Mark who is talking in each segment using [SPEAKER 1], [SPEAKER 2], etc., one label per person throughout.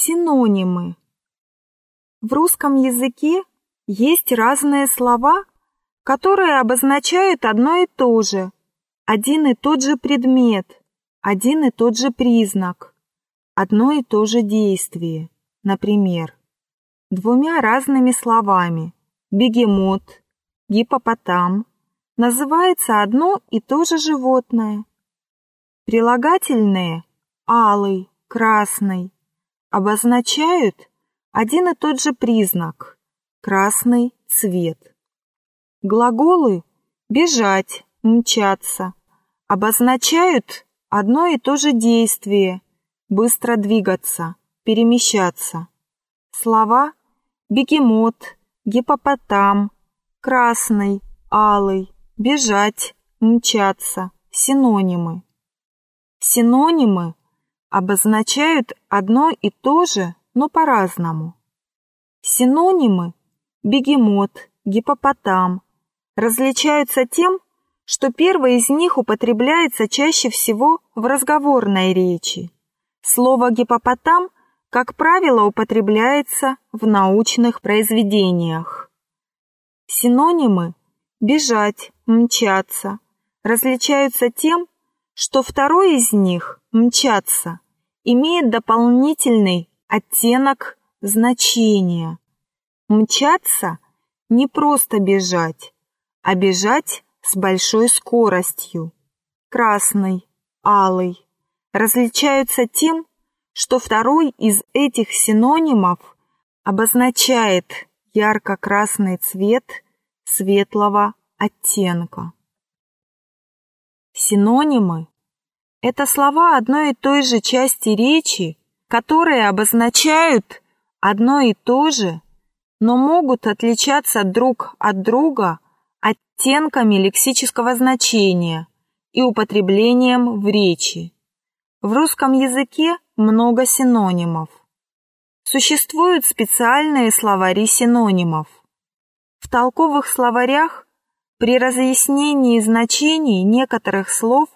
[SPEAKER 1] Синонимы. В русском языке есть разные слова, которые обозначают одно и то же, один и тот же предмет, один и тот же признак, одно и то же действие. Например, двумя разными словами бегемот, гипопотам называется одно и то же животное. Прилагательные алый, красный обозначают один и тот же признак – красный цвет. Глаголы «бежать», «мчаться» обозначают одно и то же действие – быстро двигаться, перемещаться. Слова «бегемот», «гипопотам», «красный», «алый», «бежать», «мчаться» – синонимы. Синонимы обозначают одно и то же, но по-разному. Синонимы бегемот, гипопотам различаются тем, что первый из них употребляется чаще всего в разговорной речи. Слово гипопотам, как правило, употребляется в научных произведениях. Синонимы бежать, мчаться различаются тем, что второй из них, мчаться, имеет дополнительный оттенок значения. Мчаться не просто бежать, а бежать с большой скоростью. Красный, алый различаются тем, что второй из этих синонимов обозначает ярко-красный цвет светлого оттенка. Синонимы – это слова одной и той же части речи, которые обозначают одно и то же, но могут отличаться друг от друга оттенками лексического значения и употреблением в речи. В русском языке много синонимов. Существуют специальные словари синонимов. В толковых словарях при разъяснении значений некоторых слов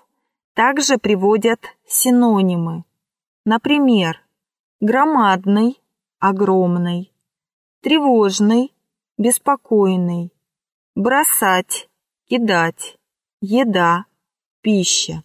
[SPEAKER 1] также приводят синонимы. Например, громадный, огромный, тревожный, беспокойный, бросать, кидать, еда, пища.